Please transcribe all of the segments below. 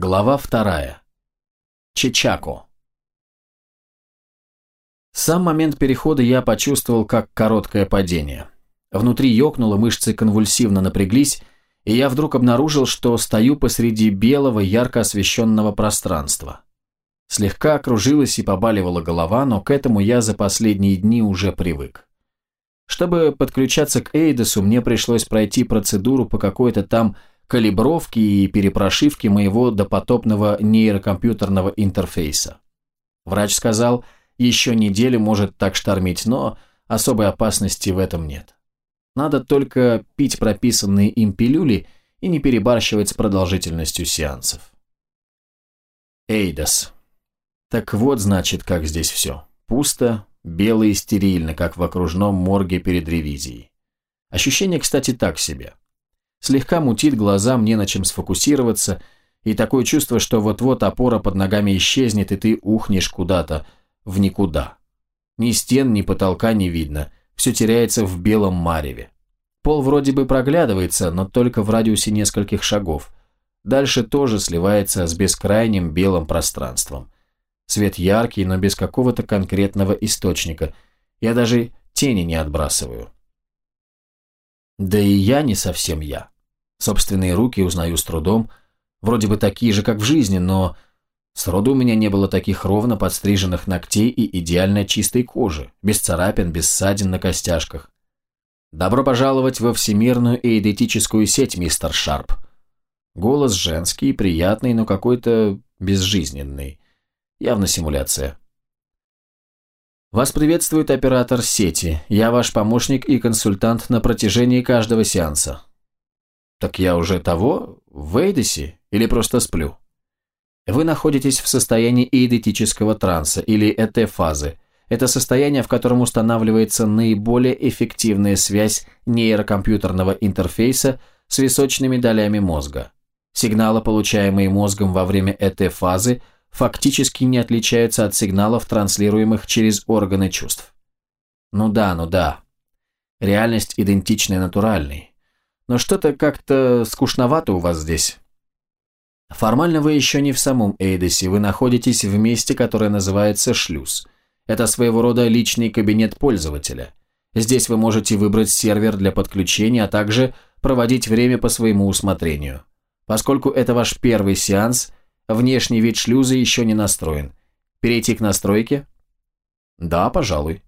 Глава вторая. Чечако. Сам момент перехода я почувствовал как короткое падение. Внутри ёкнуло, мышцы конвульсивно напряглись, и я вдруг обнаружил, что стою посреди белого, ярко освещенного пространства. Слегка окружилась и побаливала голова, но к этому я за последние дни уже привык. Чтобы подключаться к Эйдесу, мне пришлось пройти процедуру по какой-то там калибровки и перепрошивки моего допотопного нейрокомпьютерного интерфейса. Врач сказал, еще неделю может так штормить, но особой опасности в этом нет. Надо только пить прописанные им пилюли и не перебарщивать с продолжительностью сеансов. Эйдос. Так вот, значит, как здесь все. Пусто, бело и стерильно, как в окружном морге перед ревизией. Ощущение, кстати, так себе. Слегка мутит глаза, мне на чем сфокусироваться, и такое чувство, что вот-вот опора под ногами исчезнет, и ты ухнешь куда-то, в никуда. Ни стен, ни потолка не видно, все теряется в белом мареве. Пол вроде бы проглядывается, но только в радиусе нескольких шагов. Дальше тоже сливается с бескрайним белым пространством. Свет яркий, но без какого-то конкретного источника. Я даже тени не отбрасываю. Да и я не совсем я. Собственные руки узнаю с трудом, вроде бы такие же, как в жизни, но сроду у меня не было таких ровно подстриженных ногтей и идеально чистой кожи, без царапин, без ссадин на костяшках. Добро пожаловать во всемирную эйдетическую сеть, мистер Шарп. Голос женский, приятный, но какой-то безжизненный. Явно симуляция. Вас приветствует оператор сети. Я ваш помощник и консультант на протяжении каждого сеанса. Так я уже того? В Эйдесе? Или просто сплю? Вы находитесь в состоянии эйдетического транса или ЭТ-фазы. Это состояние, в котором устанавливается наиболее эффективная связь нейрокомпьютерного интерфейса с височными долями мозга. Сигналы, получаемые мозгом во время ЭТ-фазы – фактически не отличаются от сигналов, транслируемых через органы чувств. Ну да, ну да. Реальность идентичная натуральной. Но что-то как-то скучновато у вас здесь. Формально вы еще не в самом Эйдосе, вы находитесь в месте, которое называется шлюз. Это своего рода личный кабинет пользователя. Здесь вы можете выбрать сервер для подключения, а также проводить время по своему усмотрению. Поскольку это ваш первый сеанс, Внешний вид шлюза еще не настроен. Перейти к настройке? Да, пожалуй.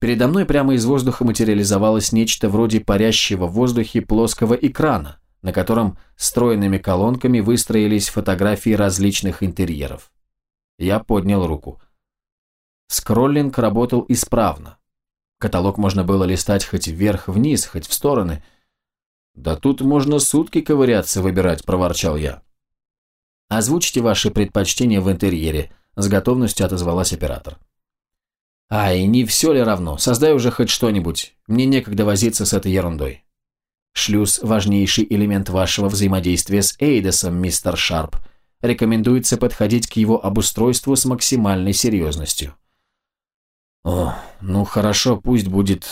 Передо мной прямо из воздуха материализовалось нечто вроде парящего в воздухе плоского экрана, на котором стройными колонками выстроились фотографии различных интерьеров. Я поднял руку. Скроллинг работал исправно. Каталог можно было листать хоть вверх-вниз, хоть в стороны. «Да тут можно сутки ковыряться, выбирать», – проворчал я. Озвучьте ваши предпочтения в интерьере», – с готовностью отозвалась оператор. «Ай, не все ли равно? Создай уже хоть что-нибудь. Мне некогда возиться с этой ерундой». Шлюз – важнейший элемент вашего взаимодействия с Эйдосом, мистер Шарп. Рекомендуется подходить к его обустройству с максимальной серьезностью. О, ну хорошо, пусть будет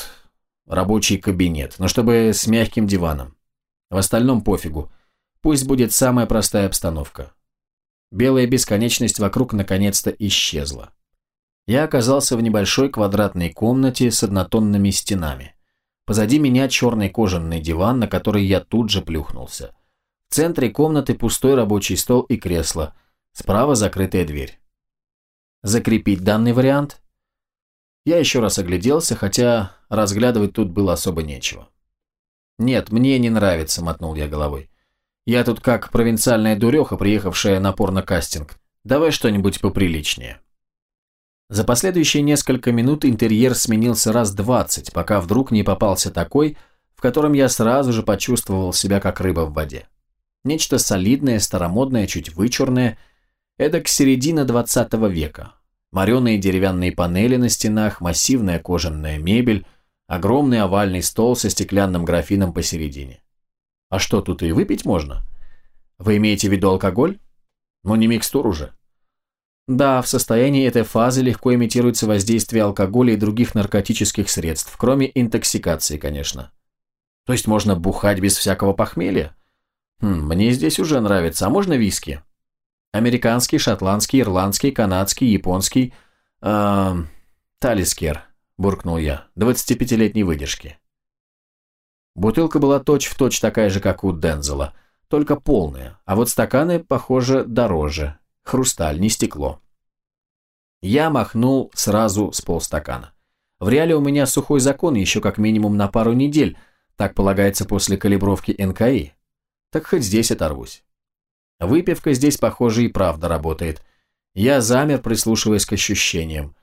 рабочий кабинет, но чтобы с мягким диваном. В остальном пофигу. Пусть будет самая простая обстановка. Белая бесконечность вокруг наконец-то исчезла. Я оказался в небольшой квадратной комнате с однотонными стенами. Позади меня черный кожаный диван, на который я тут же плюхнулся. В центре комнаты пустой рабочий стол и кресло. Справа закрытая дверь. Закрепить данный вариант? Я еще раз огляделся, хотя разглядывать тут было особо нечего. «Нет, мне не нравится», — мотнул я головой. Я тут как провинциальная дуреха, приехавшая на порно-кастинг. Давай что-нибудь поприличнее. За последующие несколько минут интерьер сменился раз двадцать, пока вдруг не попался такой, в котором я сразу же почувствовал себя как рыба в воде. Нечто солидное, старомодное, чуть вычурное, эдак середина двадцатого века. Мореные деревянные панели на стенах, массивная кожаная мебель, огромный овальный стол со стеклянным графином посередине. А что, тут и выпить можно? Вы имеете в виду алкоголь? Ну, не микстур уже. Да, в состоянии этой фазы легко имитируется воздействие алкоголя и других наркотических средств, кроме интоксикации, конечно. То есть можно бухать без всякого похмелья? Хм, мне здесь уже нравится, а можно виски? Американский, шотландский, ирландский, канадский, японский... Э, Талискер, буркнул я, 25-летней выдержки. Бутылка была точь-в-точь точь такая же, как у Дензела, только полная, а вот стаканы, похоже, дороже. Хрусталь, не стекло. Я махнул сразу с полстакана. В реале у меня сухой закон еще как минимум на пару недель, так полагается после калибровки НКИ. Так хоть здесь оторвусь. Выпивка здесь, похоже, и правда работает. Я замер, прислушиваясь к ощущениям.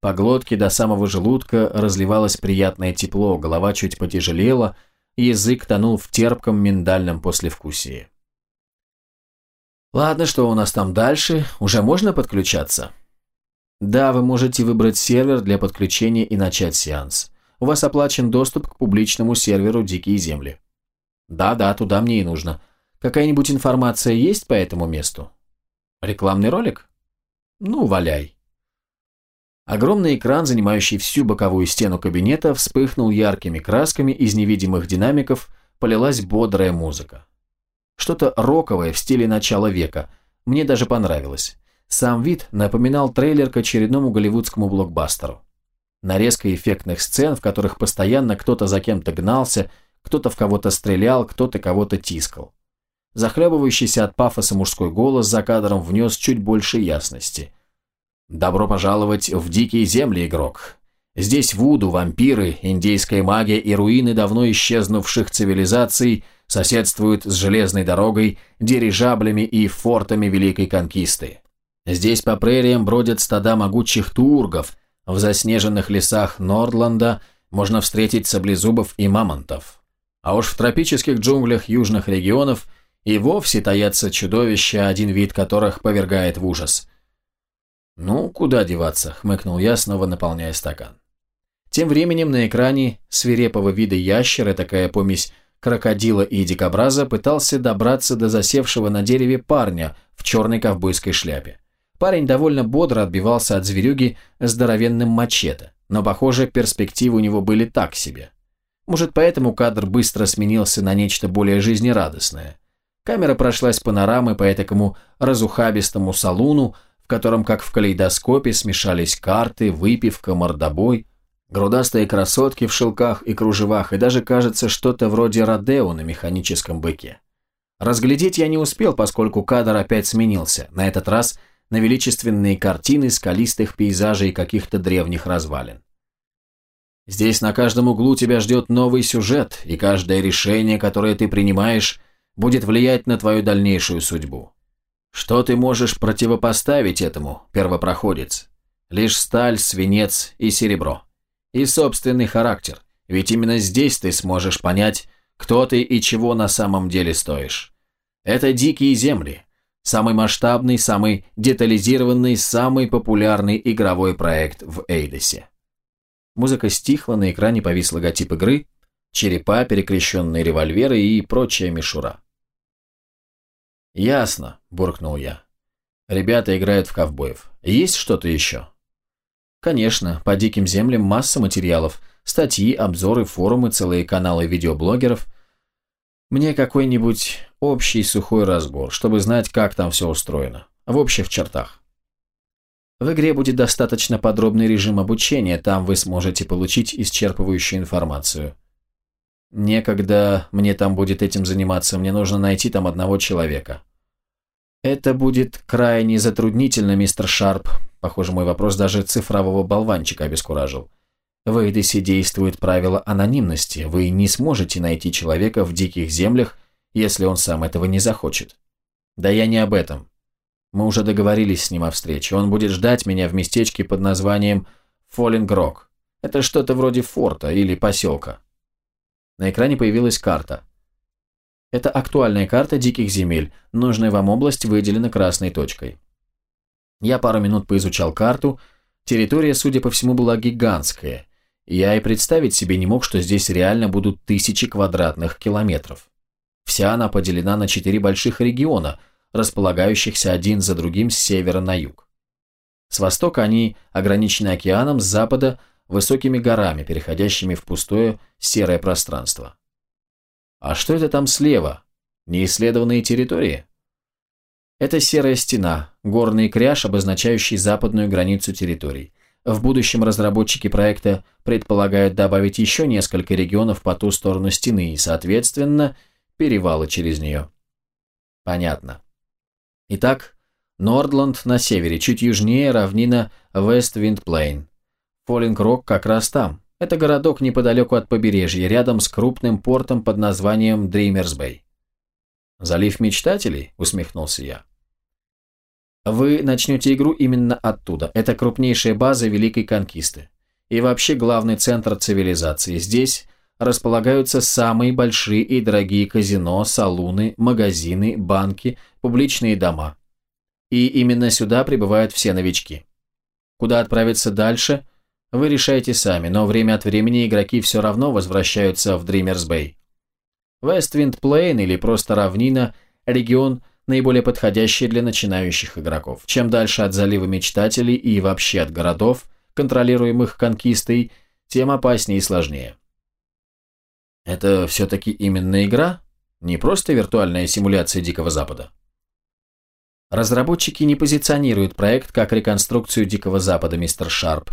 По глотке до самого желудка разливалось приятное тепло, голова чуть потяжелела, язык тонул в терпком миндальном послевкусии. Ладно, что у нас там дальше? Уже можно подключаться? Да, вы можете выбрать сервер для подключения и начать сеанс. У вас оплачен доступ к публичному серверу «Дикие земли». Да-да, туда мне и нужно. Какая-нибудь информация есть по этому месту? Рекламный ролик? Ну, валяй. Огромный экран, занимающий всю боковую стену кабинета, вспыхнул яркими красками, из невидимых динамиков полилась бодрая музыка. Что-то роковое в стиле начала века. Мне даже понравилось. Сам вид напоминал трейлер к очередному голливудскому блокбастеру. Нарезка эффектных сцен, в которых постоянно кто-то за кем-то гнался, кто-то в кого-то стрелял, кто-то кого-то тискал. Захлебывающийся от пафоса мужской голос за кадром внес чуть больше ясности. «Добро пожаловать в дикие земли, игрок. Здесь вуду, вампиры, индейская магия и руины давно исчезнувших цивилизаций соседствуют с железной дорогой, дирижаблями и фортами Великой Конкисты. Здесь по прериям бродят стада могучих тургов, в заснеженных лесах Нордланда можно встретить саблезубов и мамонтов. А уж в тропических джунглях южных регионов – и вовсе таятся чудовища, один вид которых повергает в ужас. «Ну, куда деваться?» – хмыкнул я, снова наполняя стакан. Тем временем на экране свирепого вида ящера, такая помесь крокодила и дикобраза, пытался добраться до засевшего на дереве парня в черной ковбойской шляпе. Парень довольно бодро отбивался от зверюги здоровенным мачете, но, похоже, перспективы у него были так себе. Может, поэтому кадр быстро сменился на нечто более жизнерадостное. Камера прошлась панорамой по этакому разухабистому салуну, в котором, как в калейдоскопе, смешались карты, выпивка, мордобой, грудастые красотки в шелках и кружевах, и даже, кажется, что-то вроде Родео на механическом быке. Разглядеть я не успел, поскольку кадр опять сменился, на этот раз на величественные картины скалистых пейзажей каких-то древних развалин. Здесь на каждом углу тебя ждет новый сюжет, и каждое решение, которое ты принимаешь – будет влиять на твою дальнейшую судьбу. Что ты можешь противопоставить этому, первопроходец? Лишь сталь, свинец и серебро. И собственный характер, ведь именно здесь ты сможешь понять, кто ты и чего на самом деле стоишь. Это дикие земли. Самый масштабный, самый детализированный, самый популярный игровой проект в Эйдосе. Музыка стихла, на экране повис логотип игры, черепа, перекрещенные револьверы и прочая мишура. «Ясно», – буркнул я. «Ребята играют в ковбоев. Есть что-то еще?» «Конечно, по диким землям масса материалов. Статьи, обзоры, форумы, целые каналы видеоблогеров. Мне какой-нибудь общий сухой разбор, чтобы знать, как там все устроено. В общих чертах. В игре будет достаточно подробный режим обучения, там вы сможете получить исчерпывающую информацию. Некогда мне там будет этим заниматься, мне нужно найти там одного человека. Это будет крайне затруднительно, мистер Шарп. Похоже, мой вопрос даже цифрового болванчика обескуражил. В Эйдесе действует правило анонимности. Вы не сможете найти человека в диких землях, если он сам этого не захочет. Да я не об этом. Мы уже договорились с ним о встрече. Он будет ждать меня в местечке под названием Фоллингрок. Это что-то вроде форта или поселка. На экране появилась карта. Это актуальная карта диких земель, нужная вам область выделена красной точкой. Я пару минут поизучал карту, территория, судя по всему, была гигантская. Я и представить себе не мог, что здесь реально будут тысячи квадратных километров. Вся она поделена на четыре больших региона, располагающихся один за другим с севера на юг. С востока они ограничены океаном, с запада высокими горами, переходящими в пустое серое пространство. А что это там слева? Неисследованные территории? Это серая стена, горный кряж, обозначающий западную границу территорий. В будущем разработчики проекта предполагают добавить еще несколько регионов по ту сторону стены и, соответственно, перевалы через нее. Понятно. Итак, Нордланд на севере, чуть южнее равнина Вест-Винд-Плейн. Фоллинг-Рок как раз там. Это городок неподалеку от побережья, рядом с крупным портом под названием Дримерс-Бэй. «Залив мечтателей?» – усмехнулся я. Вы начнете игру именно оттуда. Это крупнейшая база Великой Конкисты. И вообще главный центр цивилизации. Здесь располагаются самые большие и дорогие казино, салуны, магазины, банки, публичные дома. И именно сюда прибывают все новички. Куда отправиться дальше, вы решаете сами, но время от времени игроки все равно возвращаются в Dreamers Bay. Вествинд Плейн или просто равнина – регион – наиболее подходящие для начинающих игроков. Чем дальше от залива мечтателей и вообще от городов, контролируемых конкистой, тем опаснее и сложнее. Это все-таки именно игра? Не просто виртуальная симуляция Дикого Запада? Разработчики не позиционируют проект как реконструкцию Дикого Запада, мистер Шарп.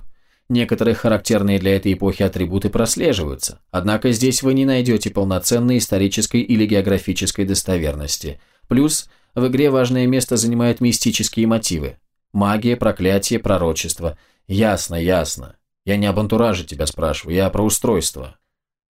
Некоторые характерные для этой эпохи атрибуты прослеживаются, однако здесь вы не найдете полноценной исторической или географической достоверности. Плюс в игре важное место занимают мистические мотивы. Магия, проклятие, пророчество. Ясно, ясно. Я не об антураже тебя спрашиваю, я про устройство.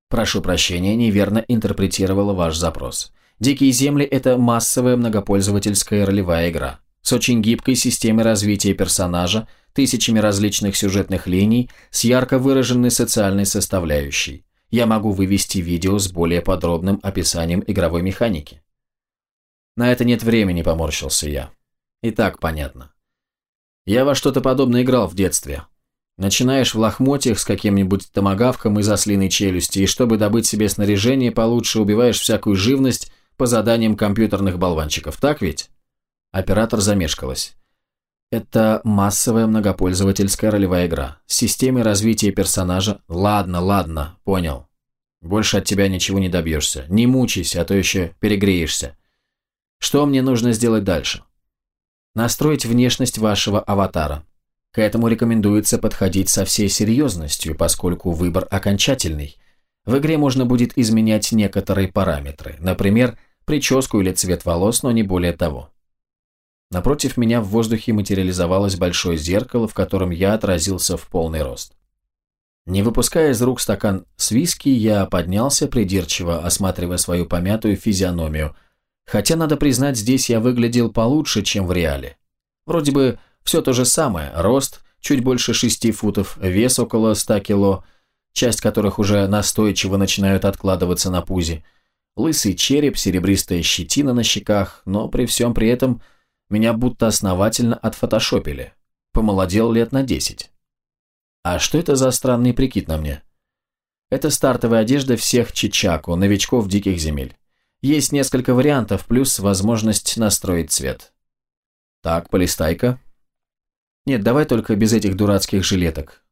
Прошу прощения, неверно интерпретировала ваш запрос. Дикие земли – это массовая многопользовательская ролевая игра с очень гибкой системой развития персонажа, тысячами различных сюжетных линий, с ярко выраженной социальной составляющей. Я могу вывести видео с более подробным описанием игровой механики. На это нет времени, поморщился я. И так понятно. Я во что-то подобное играл в детстве. Начинаешь в лохмотьях с каким-нибудь томогавком из ослиной челюсти, и чтобы добыть себе снаряжение получше, убиваешь всякую живность по заданиям компьютерных болванчиков, так ведь? Оператор замешкалась. Это массовая многопользовательская ролевая игра. С системой развития персонажа. Ладно, ладно, понял. Больше от тебя ничего не добьешься. Не мучайся, а то еще перегреешься. Что мне нужно сделать дальше? Настроить внешность вашего аватара. К этому рекомендуется подходить со всей серьезностью, поскольку выбор окончательный. В игре можно будет изменять некоторые параметры, например, прическу или цвет волос, но не более того. Напротив меня в воздухе материализовалось большое зеркало, в котором я отразился в полный рост. Не выпуская из рук стакан с виски, я поднялся, придирчиво осматривая свою помятую физиономию – Хотя, надо признать, здесь я выглядел получше, чем в реале. Вроде бы все то же самое. Рост чуть больше 6 футов, вес около 100 кило, часть которых уже настойчиво начинают откладываться на пузе. Лысый череп, серебристая щетина на щеках, но при всем при этом меня будто основательно отфотошопили. Помолодел лет на 10. А что это за странный прикид на мне? Это стартовая одежда всех чичаку, новичков диких земель. Есть несколько вариантов, плюс возможность настроить цвет. Так, полистай-ка. Нет, давай только без этих дурацких жилеток.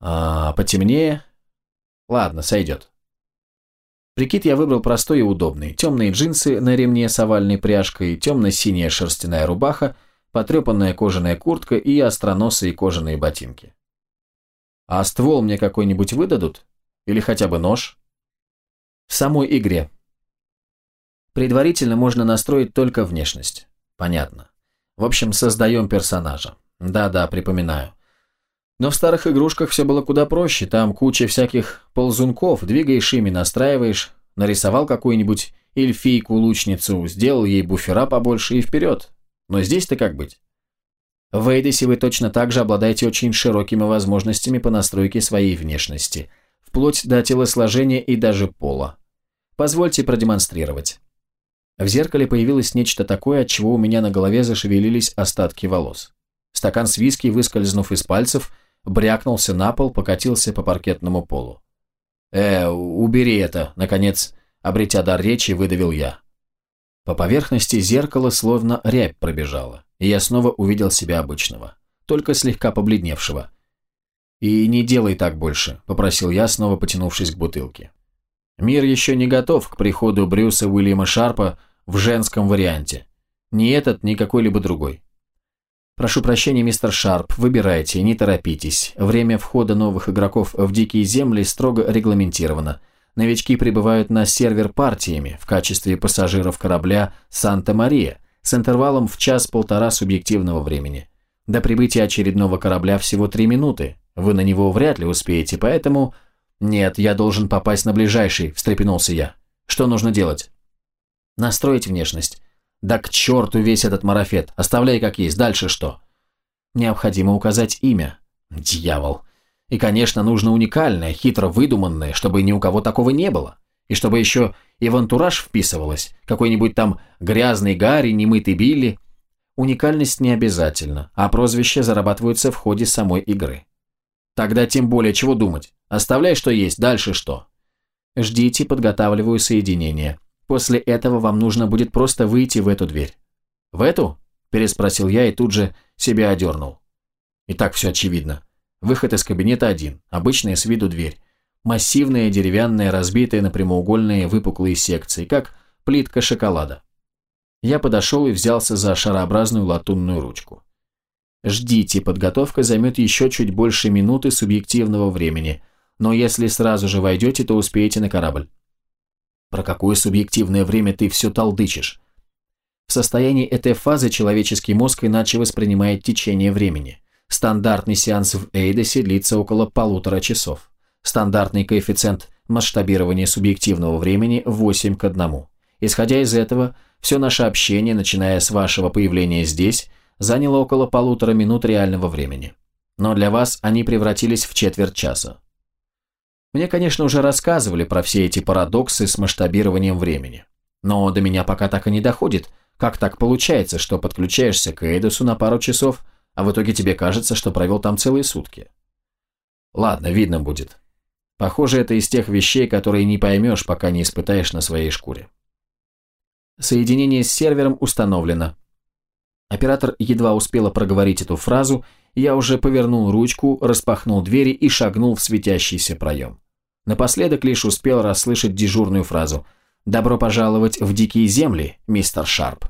А, потемнее? Ладно, сойдет. Прикид я выбрал простой и удобный. Темные джинсы на ремне с овальной пряжкой, темно-синяя шерстяная рубаха, потрепанная кожаная куртка и остроносые кожаные ботинки. А ствол мне какой-нибудь выдадут? Или хотя бы нож? В самой игре Предварительно можно настроить только внешность. Понятно. В общем, создаем персонажа. Да-да, припоминаю. Но в старых игрушках все было куда проще. Там куча всяких ползунков, двигаешь ими, настраиваешь, нарисовал какую-нибудь эльфийку-лучницу, сделал ей буфера побольше и вперед. Но здесь-то как быть? В Эйдисе вы точно так же обладаете очень широкими возможностями по настройке своей внешности, вплоть до телосложения и даже пола. Позвольте продемонстрировать. В зеркале появилось нечто такое, от чего у меня на голове зашевелились остатки волос. Стакан с виски, выскользнув из пальцев, брякнулся на пол, покатился по паркетному полу. «Э, убери это!» – наконец, обретя дар речи, выдавил я. По поверхности зеркала словно рябь пробежала, и я снова увидел себя обычного, только слегка побледневшего. «И не делай так больше», – попросил я, снова потянувшись к бутылке. Мир еще не готов к приходу Брюса Уильяма Шарпа в женском варианте. Ни этот, ни какой-либо другой. Прошу прощения, мистер Шарп, выбирайте, не торопитесь. Время входа новых игроков в дикие земли строго регламентировано. Новички прибывают на сервер партиями в качестве пассажиров корабля «Санта-Мария» с интервалом в час-полтора субъективного времени. До прибытия очередного корабля всего три минуты. Вы на него вряд ли успеете, поэтому... «Нет, я должен попасть на ближайший», – встрепенулся я. «Что нужно делать?» «Настроить внешность. Да к черту весь этот марафет. Оставляй как есть. Дальше что? Необходимо указать имя. Дьявол. И, конечно, нужно уникальное, хитро выдуманное, чтобы ни у кого такого не было. И чтобы еще и в антураж вписывалось. Какой-нибудь там грязный Гарри, немытый Билли. Уникальность не обязательно, а прозвища зарабатываются в ходе самой игры. Тогда тем более чего думать. Оставляй, что есть, дальше что? Ждите, подготавливаю соединение. После этого вам нужно будет просто выйти в эту дверь». «В эту?» – переспросил я и тут же себя одернул. И так все очевидно. Выход из кабинета один, обычная с виду дверь. Массивная, деревянная, разбитая на прямоугольные выпуклые секции, как плитка шоколада. Я подошел и взялся за шарообразную латунную ручку. Ждите, подготовка займет еще чуть больше минуты субъективного времени, но если сразу же войдете, то успеете на корабль. Про какое субъективное время ты все толдычишь? В состоянии этой фазы человеческий мозг иначе воспринимает течение времени. Стандартный сеанс в Эйдосе длится около полутора часов. Стандартный коэффициент масштабирования субъективного времени 8 к 1. Исходя из этого, все наше общение, начиная с вашего появления здесь, заняло около полутора минут реального времени. Но для вас они превратились в четверть часа. Мне, конечно, уже рассказывали про все эти парадоксы с масштабированием времени. Но до меня пока так и не доходит, как так получается, что подключаешься к Эйдосу на пару часов, а в итоге тебе кажется, что провел там целые сутки. Ладно, видно будет. Похоже, это из тех вещей, которые не поймешь, пока не испытаешь на своей шкуре. Соединение с сервером установлено. Оператор едва успела проговорить эту фразу, я уже повернул ручку, распахнул двери и шагнул в светящийся проем. Напоследок лишь успел расслышать дежурную фразу «Добро пожаловать в дикие земли, мистер Шарп».